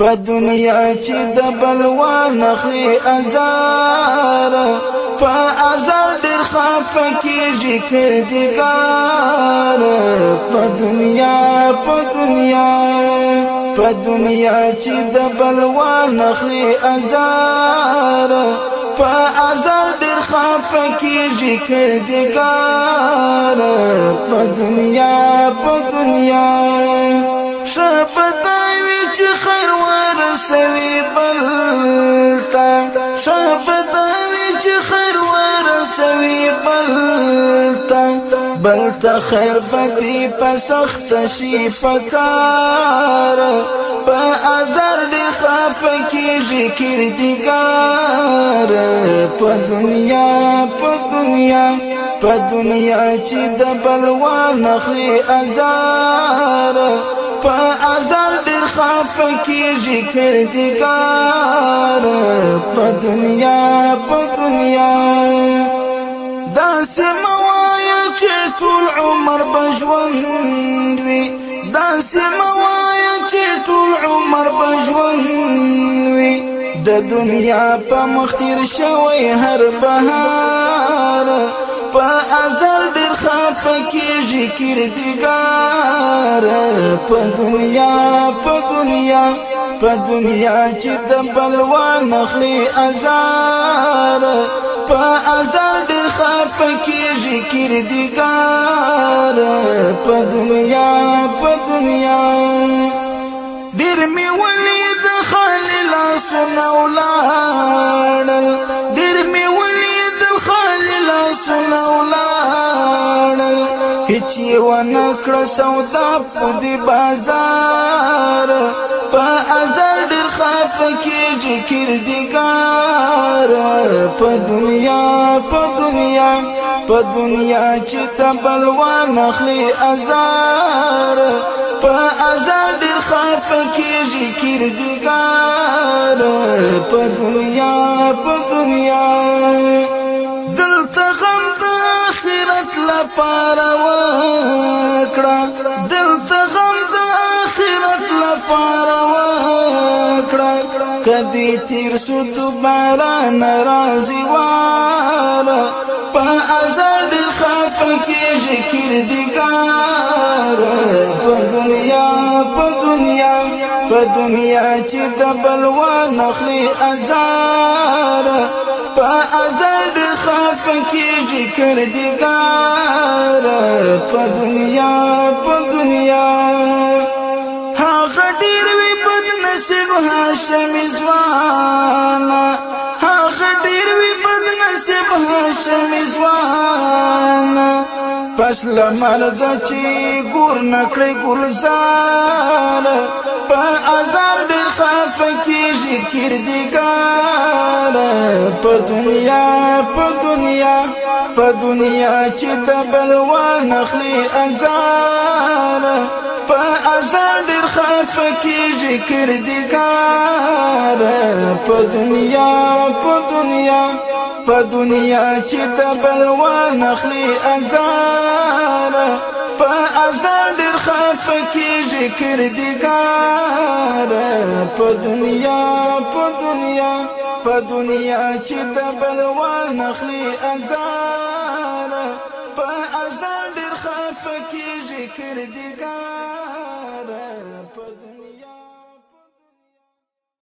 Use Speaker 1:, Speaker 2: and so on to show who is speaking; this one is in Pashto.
Speaker 1: په دنیا چې د بلوان اخلي ازار په ازار در خفه کېږي کردګار په دنیا په دنیا په دنیا چې د بلوان اخلي ازار په ازار در خفه کېږي کردګار په دنیا په دنیا شپه سوي بلتا شفتا چې خیر ور سوي بلتا بلتا خیر پتی پسخت شي فکار په ازر دې خفکی ذکر دیګار په دنیا په دنیا په دنیا چې د بلوان اخلي ازار په ازل ډېر خفه کېږي کردګار په دنیا په دنیا داسې مه وایه چې ټول عمر به ژوند وي داسې مه وایه چې ټول عمر به ژوند وي د دنیا په مخ تېر شوی هر بهار په ازل ډېر خفه کېږي کردګار په دنیا په دنیا په دنیا چې د بلوان اخلي ازار په ازل ډېر خفه کېږي کردګار په دنیا په دنیا ډېر مې ولید خلل سنولا هیڅ و نه کړ سودا په دی بازار په ازل ډیر خاف کیږي کردګار په دنیا په دنیا په دنیا چې تبلوان اخلي ازار په ازل ډیر خاف کیږي کردګار په دنیا په دنیا لپاره وکړه غم د آخرت لپاره وکړه کدی تیر سو دوباره ناراضي واره په دنیا دنیا په دنیا چې د بلوان اخلي ازار په ازر خفکیږي کردګار په دنیا په دنیا هغه ډیر وي بد نصیب هاشم ځوان هغه ډیر وي بد نصیب هاشم ځوان پس لمر د چی ګور نکړي ګلزار په عذاب ډېر خفه کېږي کردګار په دنیا په دنیا په دنیا چې د بل ونخلي ازار په ازار ډېر خفه کېږي کردګار په دنیا په دنیا په دنیا چې د بل ونخلي ازار ځان ډېر خفه کېږي کردګار په دنیا په دنیا په دنیا چې د بل وال نخلي ازار په ازار ډېر خفه کېږي کردګار